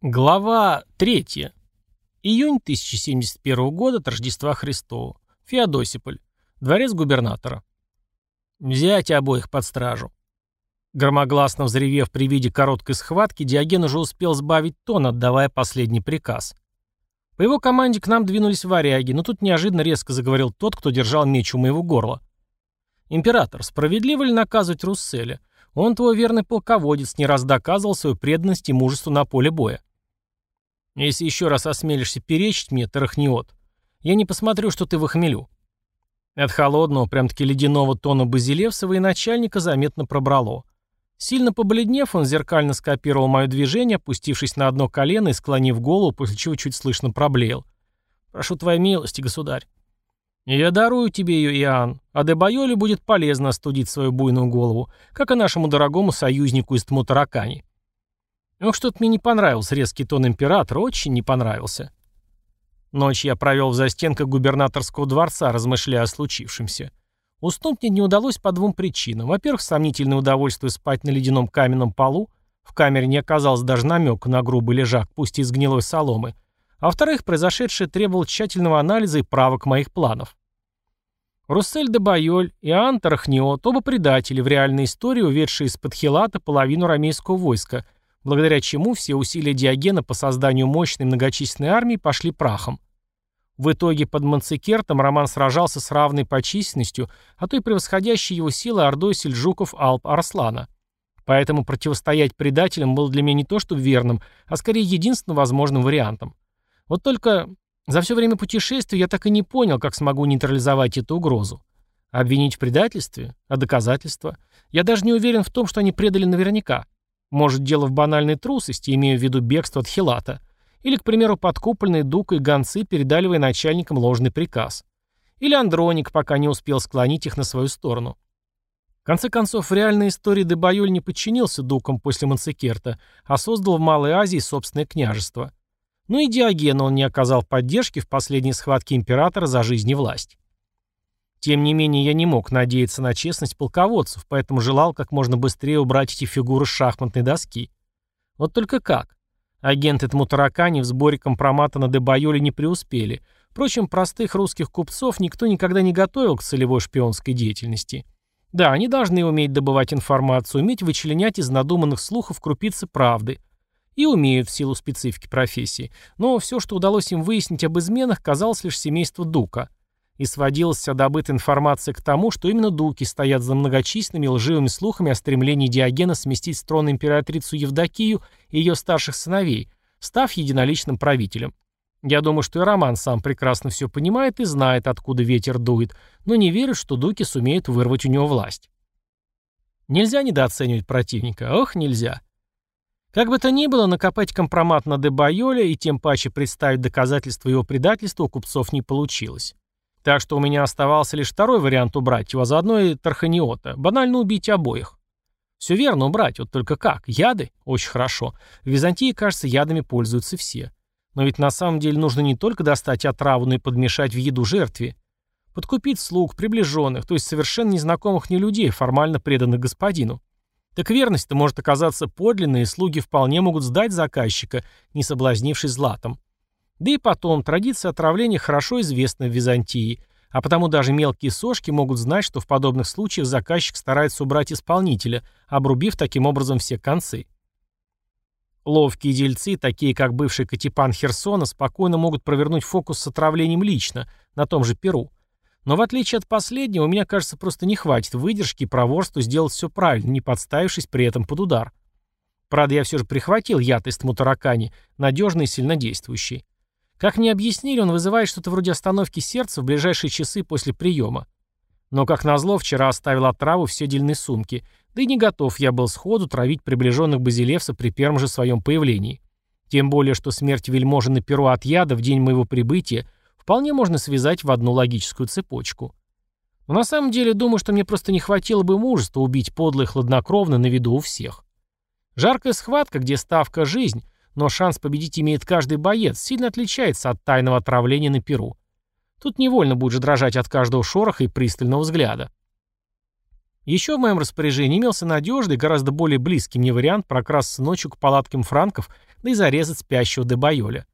Глава 3. Июнь 1071 года от Рождества Христова. Феодосиполь. Дворец губернатора. Взять обоих под стражу. Громогласно взревев при виде короткой схватки, Диоген уже успел сбавить тон, отдавая последний приказ. По его команде к нам двинулись варяги, но тут неожиданно резко заговорил тот, кто держал меч у моего горла. «Император, справедливо ли наказывать Русселя? Он твой верный полководец, не раз доказывал свою преданность и мужество на поле боя. Если еще раз осмелишься перечить мне, Тарахниот, я не посмотрю, что ты в охмелю. От холодного, прям-таки ледяного тона Базилевсова и начальника заметно пробрало. Сильно побледнев, он зеркально скопировал мое движение, опустившись на одно колено и склонив голову, после чего чуть слышно проблеял. «Прошу твоей милости, государь». «Я дарую тебе ее, Иоанн, а Дебайоле будет полезно остудить свою буйную голову, как и нашему дорогому союзнику из Тмутаракани». Ох, что-то мне не понравился резкий тон императора, очень не понравился. Ночь я провел в застенках губернаторского дворца, размышляя о случившемся. Уснуть мне не удалось по двум причинам. Во-первых, сомнительное удовольствие спать на ледяном каменном полу. В камере не оказалось даже намека на грубый лежак, пусть из гнилой соломы. А во-вторых, произошедшее требовало тщательного анализа и правок моих планов. Руссель де Байоль и Антар Хниот, оба предатели в реальной истории, уведшие из-под Хилата половину рамейского войска – благодаря чему все усилия Диогена по созданию мощной многочисленной армии пошли прахом. В итоге под Манцикертом Роман сражался с равной по численностью, а то и превосходящей его силой ордой сельджуков Алп Арслана. Поэтому противостоять предателям было для меня не то что верным, а скорее единственным возможным вариантом. Вот только за все время путешествия я так и не понял, как смогу нейтрализовать эту угрозу. Обвинить в предательстве? А доказательства? Я даже не уверен в том, что они предали наверняка. Может, дело в банальной трусости, имея в виду бегство от Хилата. Или, к примеру, подкупленные Дука и гонцы передали военачальникам ложный приказ. Или Андроник пока не успел склонить их на свою сторону. В конце концов, в реальной истории Дебайоль не подчинился Дукам после Мансекерта, а создал в Малой Азии собственное княжество. Ну и Диогену он не оказал поддержки в последней схватке императора за жизнь и власть. Тем не менее, я не мог надеяться на честность полководцев, поэтому желал как можно быстрее убрать эти фигуры с шахматной доски. Вот только как? Агенты Тмутаракани в сборе компромата на Дебайоле не преуспели. Впрочем, простых русских купцов никто никогда не готовил к целевой шпионской деятельности. Да, они должны уметь добывать информацию, уметь вычленять из надуманных слухов крупицы правды. И умеют в силу специфики профессии. Но все, что удалось им выяснить об изменах, казалось лишь семейство Дука – и сводилась вся добытая информация к тому, что именно дуки стоят за многочисленными лживыми слухами о стремлении Диогена сместить с трона императрицу Евдокию и ее старших сыновей, став единоличным правителем. Я думаю, что и Роман сам прекрасно все понимает и знает, откуда ветер дует, но не верит, что дуки сумеют вырвать у него власть. Нельзя недооценивать противника. Ох, нельзя. Как бы то ни было, накопать компромат на Дебайоле и тем паче представить доказательства его предательства у купцов не получилось. Так что у меня оставался лишь второй вариант убрать его, заодно и Тарханиота. Банально убить обоих. Все верно убрать, вот только как? Яды? Очень хорошо. В Византии, кажется, ядами пользуются все. Но ведь на самом деле нужно не только достать отраву, но и подмешать в еду жертве. Подкупить слуг, приближенных, то есть совершенно незнакомых не людей, формально преданных господину. Так верность-то может оказаться подлинной, и слуги вполне могут сдать заказчика, не соблазнившись златом. Да и потом, традиция отравления хорошо известна в Византии, а потому даже мелкие сошки могут знать, что в подобных случаях заказчик старается убрать исполнителя, обрубив таким образом все концы. Ловкие дельцы, такие как бывший Катипан Херсона, спокойно могут провернуть фокус с отравлением лично, на том же Перу. Но в отличие от последнего, у меня, кажется, просто не хватит выдержки и проворства сделать все правильно, не подставившись при этом под удар. Правда, я все же прихватил яд из Тмутаракани, надежный и сильнодействующий. Как мне объяснили, он вызывает что-то вроде остановки сердца в ближайшие часы после приема. Но, как назло, вчера оставил отраву в седельной сумке, да и не готов я был сходу травить приближенных Базилевса при первом же своем появлении. Тем более, что смерть вельможи на перу от яда в день моего прибытия вполне можно связать в одну логическую цепочку. Но на самом деле думаю, что мне просто не хватило бы мужества убить подло и хладнокровно на виду у всех. Жаркая схватка, где ставка «жизнь», но шанс победить имеет каждый боец, сильно отличается от тайного отравления на перу. Тут невольно будешь дрожать от каждого шороха и пристального взгляда. Еще в моем распоряжении имелся надежный, гораздо более близкий мне вариант прокрасться ночью к палаткам франков, да и зарезать спящего Дебайоля.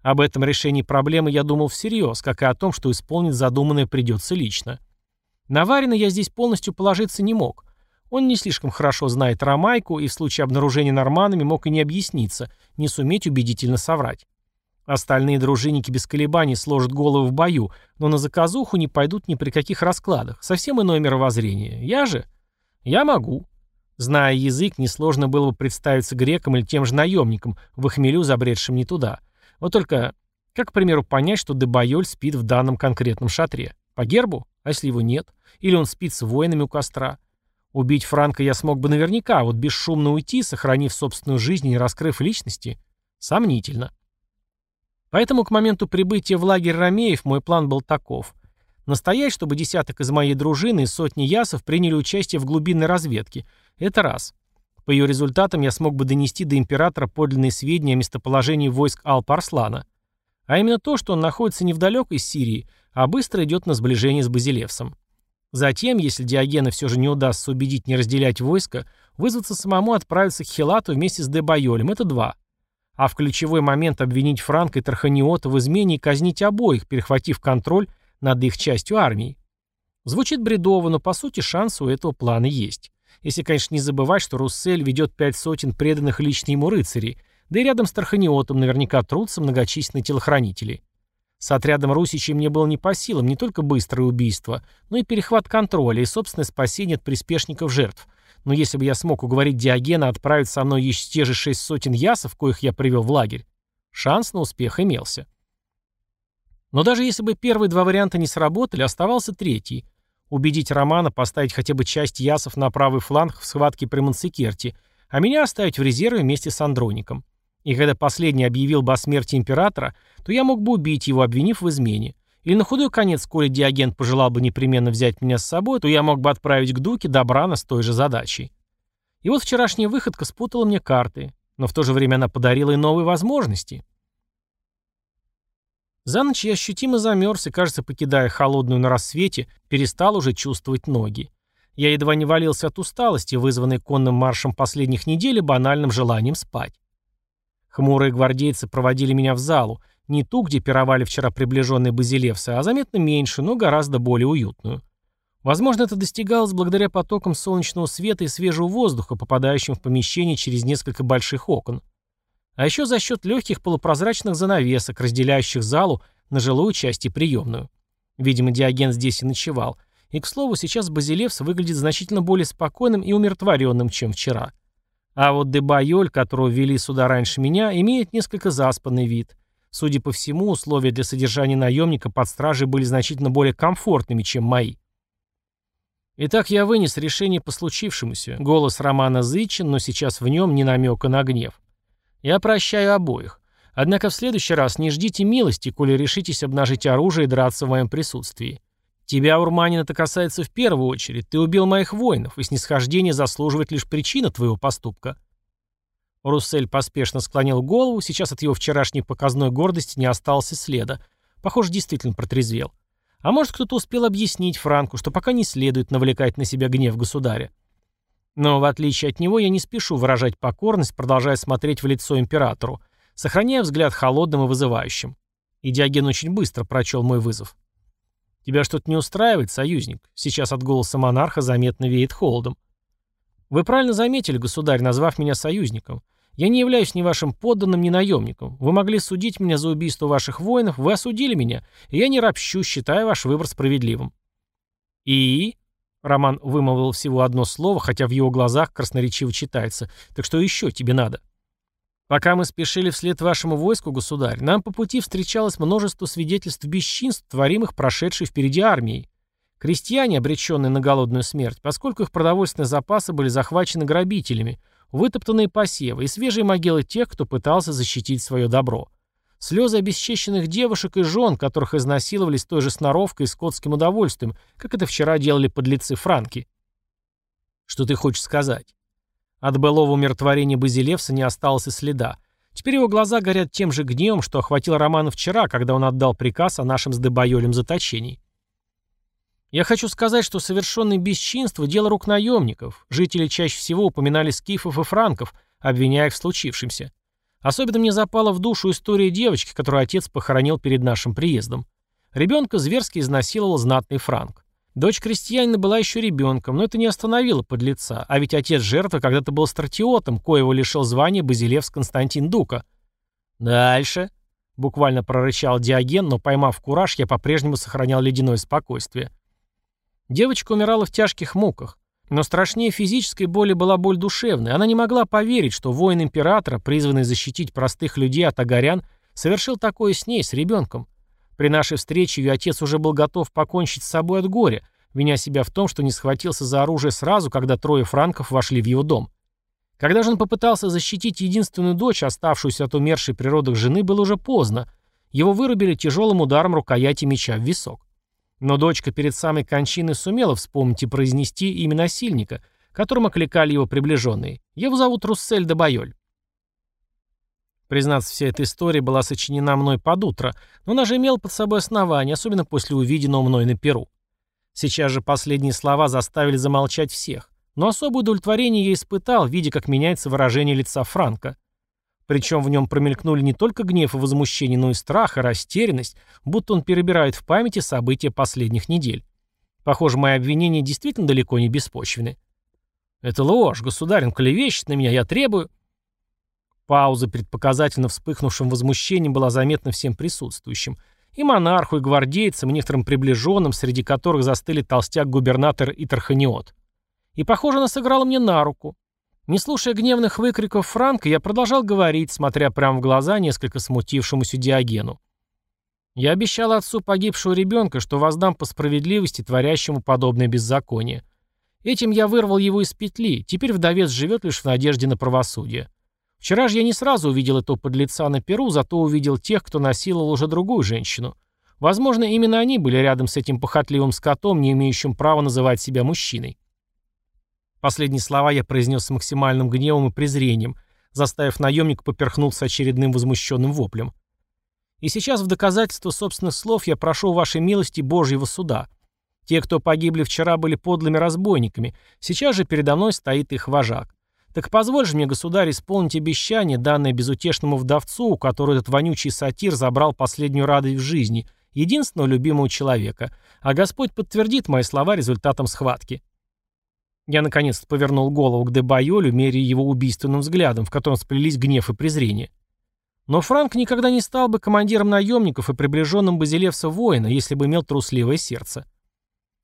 Об этом решении проблемы я думал всерьез, как и о том, что исполнить задуманное придется лично. На Варина я здесь полностью положиться не мог. Он не слишком хорошо знает Ромайку и в случае обнаружения норманами мог и не объясниться, не суметь убедительно соврать. Остальные дружинники без колебаний сложат голову в бою, но на заказуху не пойдут ни при каких раскладах. Совсем иное мировоззрение. Я же? Я могу. Зная язык, несложно было бы представиться грекам или тем же наемникам, в хмелю забредшим не туда. Вот только, как, к примеру, понять, что Дебайоль спит в данном конкретном шатре? По гербу? А если его нет? Или он спит с воинами у костра? Убить Франка я смог бы наверняка, а вот бесшумно уйти, сохранив собственную жизнь и не раскрыв личности, сомнительно. Поэтому к моменту прибытия в лагерь Ромеев мой план был таков. Настоять, чтобы десяток из моей дружины и сотни ясов приняли участие в глубинной разведке. Это раз. По ее результатам я смог бы донести до императора подлинные сведения о местоположении войск Алпа-Арслана. А именно то, что он находится не в далекой Сирии, а быстро идет на сближение с Базилевсом. Затем, если Диогена все же не удастся убедить не разделять войско, вызваться самому отправиться к Хилату вместе с Дебайолем. Это два. А в ключевой момент обвинить Франка и Тарханиота в измене и казнить обоих, перехватив контроль над их частью армии. Звучит бредово, но по сути шанс у этого плана есть. Если, конечно, не забывать, что Руссель ведет пять сотен преданных лично ему рыцарей, да и рядом с Тарханиотом наверняка трутся многочисленные телохранители. С отрядом Русичей мне было не по силам не только быстрое убийство, но и перехват контроля и собственное спасение от приспешников жертв, но если бы я смог уговорить Диогена отправить со мной еще те же шесть сотен ясов, коих я привел в лагерь, шанс на успех имелся. Но даже если бы первые два варианта не сработали, оставался третий. Убедить Романа поставить хотя бы часть ясов на правый фланг в схватке при Мансикерте, а меня оставить в резерве вместе с Андроником. И когда последний объявил бы о смерти императора, то я мог бы убить его, обвинив в измене. Или на худой конец, коли Диоген пожелал бы непременно взять меня с собой, то я мог бы отправить к Дуке Добрана с той же задачей. И вот вчерашняя выходка спутала мне карты, но в то же время она подарила и новые возможности. За ночь я ощутимо замерз и, кажется, покидая холодную на рассвете, перестал уже чувствовать ноги. Я едва не валился от усталости, вызванной конным маршем последних недель и банальным желанием спать. Хмурые гвардейцы проводили меня в залу, не ту, где пировали вчера приближенные базилевсы, а заметно меньше, но гораздо более уютную. Возможно, это достигалось благодаря потокам солнечного света и свежего воздуха, попадающим в помещение через несколько больших окон. А еще за счет легких полупрозрачных занавесок, разделяющих залу на жилую часть и приемную. Видимо, Диоген здесь и ночевал. И, к слову, сейчас Базилевс выглядит значительно более спокойным и умиротворенным, чем вчера. А вот Дебайоль, которого ввели сюда раньше меня, имеет несколько заспанный вид – Судя по всему, условия для содержания наемника под стражей были значительно более комфортными, чем мои. Итак, я вынес решение по случившемуся. Голос Романа зычен, но сейчас в нем не намека на гнев. Я прощаю обоих. Однако в следующий раз не ждите милости, коли решитесь обнажить оружие и драться в моем присутствии. Тебя, Урманин, это касается в первую очередь. Ты убил моих воинов, и снисхождение заслуживает лишь причина твоего поступка. Руссель поспешно склонил голову, сейчас от его вчерашней показной гордости не осталось и следа. Похоже, действительно протрезвел. А может, кто-то успел объяснить Франку, что пока не следует навлекать на себя гнев государя. Но, в отличие от него, я не спешу выражать покорность, продолжая смотреть в лицо императору, сохраняя взгляд холодным и вызывающим. И Диоген очень быстро прочел мой вызов. «Тебя что-то не устраивает, союзник?» Сейчас от голоса монарха заметно веет холодом. Вы правильно заметили, государь, назвав меня союзником. Я не являюсь ни вашим подданным, ни наемником. Вы могли судить меня за убийство ваших воинов, вы осудили меня, и я не ропщу, считая ваш выбор справедливым. И... Роман вымолвил всего одно слово, хотя в его глазах красноречиво читается. Так что еще тебе надо? Пока мы спешили вслед вашему войску, государь, нам по пути встречалось множество свидетельств бесчинств, творимых прошедшей впереди армией. Крестьяне, обреченные на голодную смерть, поскольку их продовольственные запасы были захвачены грабителями, вытоптанные посевы и свежие могилы тех, кто пытался защитить свое добро. Слезы обесчещенных девушек и жен, которых изнасиловали с той же сноровкой и скотским удовольствием, как это вчера делали подлецы франки. Что ты хочешь сказать? От былого умиротворения Базилевса не осталось и следа. Теперь его глаза горят тем же гневом, что охватил Романа вчера, когда он отдал приказ о нашем с Дебайолем заточении. Я хочу сказать, что совершенное бесчинство – дело рук наемников. Жители чаще всего упоминали скифов и франков, обвиняя их в случившемся. Особенно мне запала в душу история девочки, которую отец похоронил перед нашим приездом. Ребенка зверски изнасиловал знатный франк. Дочь крестьянина была еще ребенком, но это не остановило подлеца, а ведь отец жертвы когда-то был стратиотом, коего лишил звания Базилевс Константин Дука. «Дальше», — буквально прорычал Диоген, но поймав кураж, я по-прежнему сохранял ледяное спокойствие. Девочка умирала в тяжких муках. Но страшнее физической боли была боль душевная. Она не могла поверить, что воин императора, призванный защитить простых людей от агарян, совершил такое с ней, с ребенком. При нашей встрече ее отец уже был готов покончить с собой от горя, виня себя в том, что не схватился за оружие сразу, когда трое франков вошли в его дом. Когда же он попытался защитить единственную дочь, оставшуюся от умершей при родах жены, было уже поздно. Его вырубили тяжелым ударом рукояти меча в висок. Но дочка перед самой кончиной сумела вспомнить и произнести имя насильника, которым окликали его приближенные. Его зовут Руссель де Байоль. Признаться, вся эта история была сочинена мной под утро, но она же имела под собой основание, особенно после увиденного мной на Перу. Сейчас же последние слова заставили замолчать всех, но особое удовлетворение я испытал, видя, как меняется выражение лица Франка. Причем в нем промелькнули не только гнев и возмущение, но и страх и растерянность, будто он перебирает в памяти события последних недель. Похоже, мои обвинения действительно далеко не беспочвены. «Это ложь, государь, он клевещет на меня, я требую...» Пауза перед показательно вспыхнувшим возмущением была заметна всем присутствующим. И монарху, и гвардейцам, и некоторым приближенным, среди которых застыли толстяк-губернатор и Тарханиот. И, похоже, она сыграла мне на руку. Не слушая гневных выкриков Франка, я продолжал говорить, смотря прямо в глаза несколько смутившемуся Диогену. Я обещал отцу погибшего ребенка, что воздам по справедливости творящему подобное беззаконие. Этим я вырвал его из петли, теперь вдовец живет лишь в надежде на правосудие. Вчера же я не сразу увидел этого подлеца на Перу, зато увидел тех, кто насиловал уже другую женщину. Возможно, именно они были рядом с этим похотливым скотом, не имеющим права называть себя мужчиной. Последние слова я произнес с максимальным гневом и презрением, заставив наемника поперхнуться очередным возмущенным воплем. И сейчас в доказательство собственных слов я прошу вашей милости Божьего суда. Те, кто погибли вчера, были подлыми разбойниками, сейчас же передо мной стоит их вожак. Так позволь же мне, государь, исполнить обещание, данное безутешному вдовцу, у которого этот вонючий сатир забрал последнюю радость в жизни, единственного любимого человека, а Господь подтвердит мои слова результатом схватки. Я наконец-то повернул голову к Дебайолю, меряя его убийственным взглядом, в котором сплелись гнев и презрение. Но Франк никогда не стал бы командиром наемников и приближенным Базилевса воина, если бы имел трусливое сердце.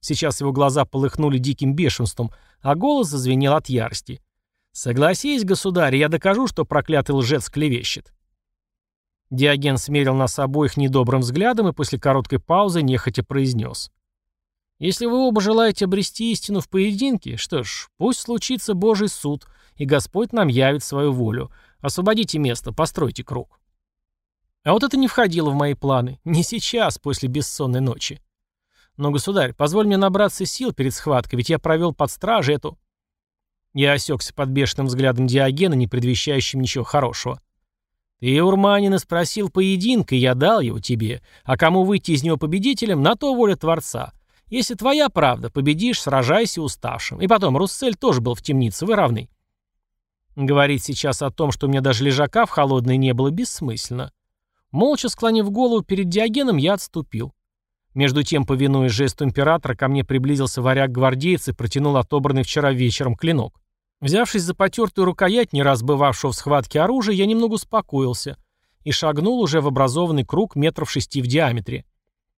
Сейчас его глаза полыхнули диким бешенством, а голос зазвенел от ярости. «Согласись, государь, я докажу, что проклятый лжец клевещет». Диоген смерил нас обоих недобрым взглядом и после короткой паузы нехотя произнес. Если вы оба желаете обрести истину в поединке, что ж, пусть случится Божий суд, и Господь нам явит свою волю. Освободите место, постройте круг. А вот это не входило в мои планы. Не сейчас, после бессонной ночи. Но, государь, позволь мне набраться сил перед схваткой, ведь я провел под стражей эту... Я осекся под бешеным взглядом Диогена, не предвещающим ничего хорошего. Ты, Урманина, спросил поединка, я дал его тебе. А кому выйти из него победителем, на то воля Творца. Если твоя правда, победишь, сражайся уставшим. И потом, Руссель тоже был в темнице, вы равны. Говорить сейчас о том, что у меня даже лежака в холодной не было, бессмысленно. Молча склонив голову перед Диогеном, я отступил. Между тем, повинуясь жесту императора, ко мне приблизился варяг-гвардеец и протянул отобранный вчера вечером клинок. Взявшись за потертую рукоять, не раз бывавшего в схватке оружия, я немного успокоился и шагнул уже в образованный круг метров шести в диаметре.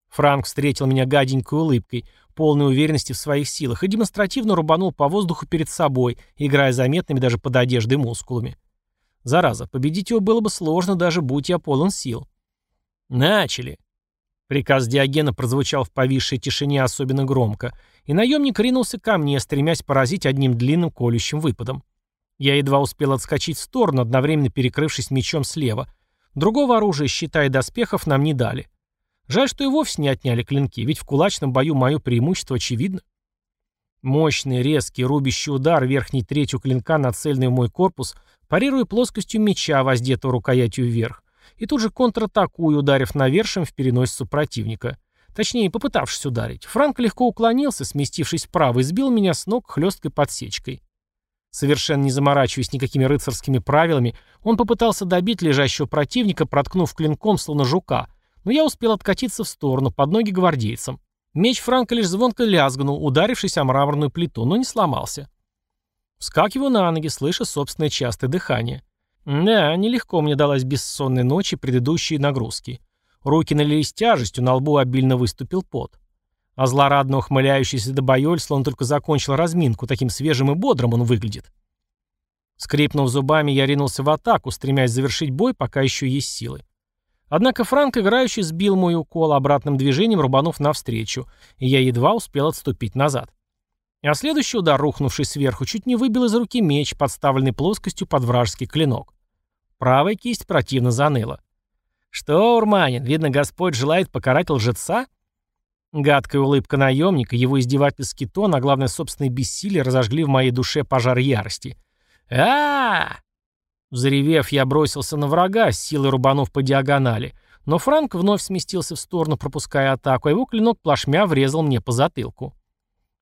Франк встретил меня гаденькой улыбкой, полной уверенности в своих силах, и демонстративно рубанул по воздуху перед собой, играя заметными даже под одеждой мускулами. Зараза, победить его было бы сложно, даже будь я полон сил. «Начали!» Приказ Диогена прозвучал в повисшей тишине особенно громко, и наемник ринулся ко мне, стремясь поразить одним длинным колющим выпадом. Я едва успел отскочить в сторону, одновременно перекрывшись мечом слева. Другого оружия, щита и доспехов нам не дали. Жаль, что и вовсе не отняли клинки, ведь в кулачном бою мое преимущество очевидно. Мощный, резкий, рубящий удар верхней третью клинка, нацеленный в мой корпус, парируя плоскостью меча, воздетого рукоятью вверх, и тут же контратакую, ударив навершием в переносицу противника. точнее, попытавшись ударить. Франк легко уклонился, сместившись вправо, и сбил меня с ног хлесткой подсечкой. Совершенно не заморачиваясь никакими рыцарскими правилами, он попытался добить лежащего противника, проткнув клинком, словно жука, но я успел откатиться в сторону, под ноги гвардейцам. Меч Франка лишь звонко лязгнул, ударившись о мраморную плиту, но не сломался. Вскакиваю на ноги, слыша собственное частое дыхание. Да, нелегко мне далась бессонной ночи предыдущие нагрузки. Руки налились тяжестью, на лбу обильно выступил пот. А злорадно ухмыляющийся Добоёль словно только закончил разминку, таким свежим и бодрым он выглядит. Скрипнув зубами, я ринулся в атаку, стремясь завершить бой, пока еще есть силы. Однако Франк, играющий, сбил мой укол обратным движением, рубанув навстречу, и я едва успел отступить назад. А следующий удар, рухнувший сверху, чуть не выбил из руки меч, подставленный плоскостью под вражеский клинок. Правая кисть противно заныла. «Что, Урманин, видно, Господь желает покарать лжеца?» Гадкая улыбка наемника, его издевательский тон, а главное, собственное бессилие разожгли в моей душе пожар ярости. а, -а, Взревев, я бросился на врага, с силой рубанув по диагонали, но Франк вновь сместился в сторону, пропуская атаку, а его клинок плашмя врезал мне по затылку.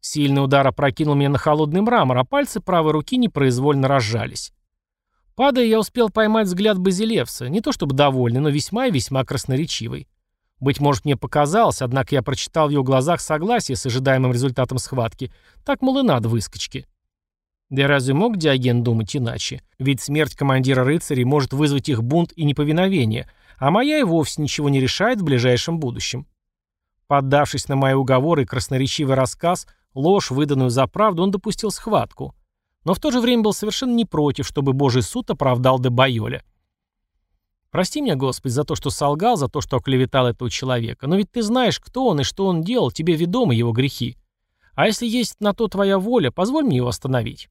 Сильный удар опрокинул меня на холодный мрамор, а пальцы правой руки непроизвольно разжались. Падая, я успел поймать взгляд Базилевса, не то чтобы довольный, но весьма и весьма красноречивый. Быть может, мне показалось, однако я прочитал в его глазах согласие с ожидаемым результатом схватки. Так, мол, и надо выскочки. Да разве мог Диоген думать иначе? Ведь смерть командира рыцарей может вызвать их бунт и неповиновение, а моя и вовсе ничего не решает в ближайшем будущем. Поддавшись на мои уговоры и красноречивый рассказ, ложь, выданную за правду, он допустил схватку но в то же время был совершенно не против, чтобы Божий суд оправдал Дебайоля. Прости меня, Господи, за то, что солгал, за то, что оклеветал этого человека, но ведь ты знаешь, кто он и что он делал, тебе ведомы его грехи. А если есть на то твоя воля, позволь мне его остановить».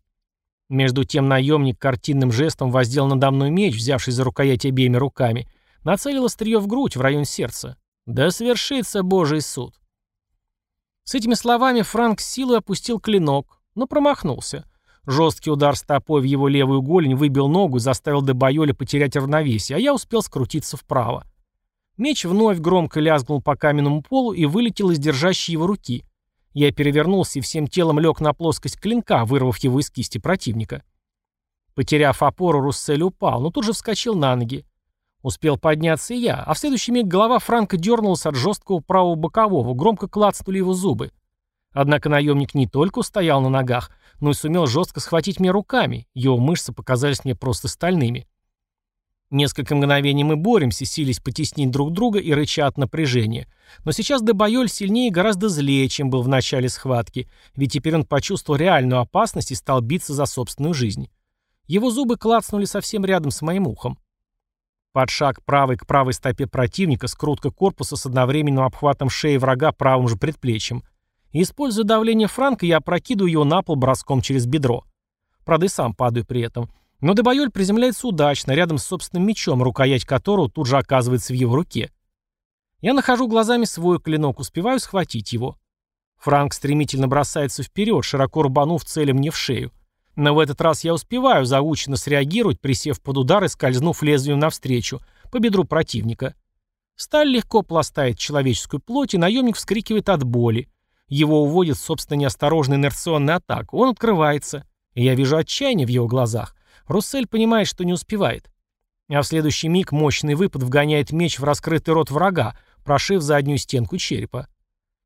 Между тем наемник картинным жестом воздел надо мной меч, взявший за рукоять обеими руками, нацелил острие в грудь, в район сердца. «Да свершится Божий суд!» С этими словами Франк с силой опустил клинок, но промахнулся. Жесткий удар стопой в его левую голень выбил ногу и заставил Дебайоля потерять равновесие, а я успел скрутиться вправо. Меч вновь громко лязгнул по каменному полу и вылетел из держащей его руки. Я перевернулся и всем телом лег на плоскость клинка, вырвав его из кисти противника. Потеряв опору, Руссель упал, но тут же вскочил на ноги. Успел подняться и я, а в следующий миг голова Франка дернулась от жесткого правого бокового, громко клацнули его зубы. Однако наемник не только устоял на ногах, но и сумел жестко схватить меня руками. Его мышцы показались мне просто стальными. Несколько мгновений мы боремся, сились потеснить друг друга и рыча от напряжения. Но сейчас Дебайоль сильнее и гораздо злее, чем был в начале схватки, ведь теперь он почувствовал реальную опасность и стал биться за собственную жизнь. Его зубы клацнули совсем рядом с моим ухом. Под шаг правой к правой стопе противника, скрутка корпуса с одновременным обхватом шеи врага правым же предплечьем. Используя давление Франка, я опрокидываю его на пол броском через бедро. Правда, и сам падаю при этом. Но Дебайоль приземляется удачно, рядом с собственным мечом, рукоять которого тут же оказывается в его руке. Я нахожу глазами свой клинок, успеваю схватить его. Франк стремительно бросается вперед, широко рубанув целем мне в шею. Но в этот раз я успеваю заученно среагировать, присев под удар и скользнув лезвием навстречу, по бедру противника. Сталь легко пластает человеческую плоть, и наемник вскрикивает от боли. Его уводит, собственно, неосторожная инерционная атака. Он открывается. И я вижу отчаяние в его глазах. Руссель понимает, что не успевает. А в следующий миг мощный выпад вгоняет меч в раскрытый рот врага, прошив заднюю стенку черепа.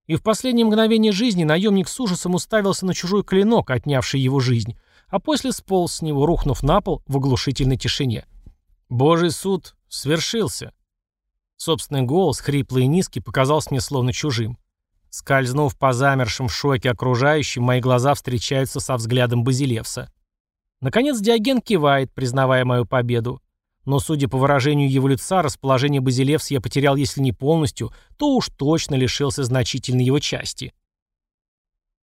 И в последнее мгновение жизни наемник с ужасом уставился на чужой клинок, отнявший его жизнь, а после сполз с него, рухнув на пол в оглушительной тишине. Божий суд свершился. Собственный голос, хриплый и низкий, показался мне словно чужим. Скользнув по замершим в шоке окружающим, мои глаза встречаются со взглядом Базилевса. Наконец Диоген кивает, признавая мою победу. Но, судя по выражению его лица, расположение Базилевса я потерял, если не полностью, то уж точно лишился значительной его части.